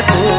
aku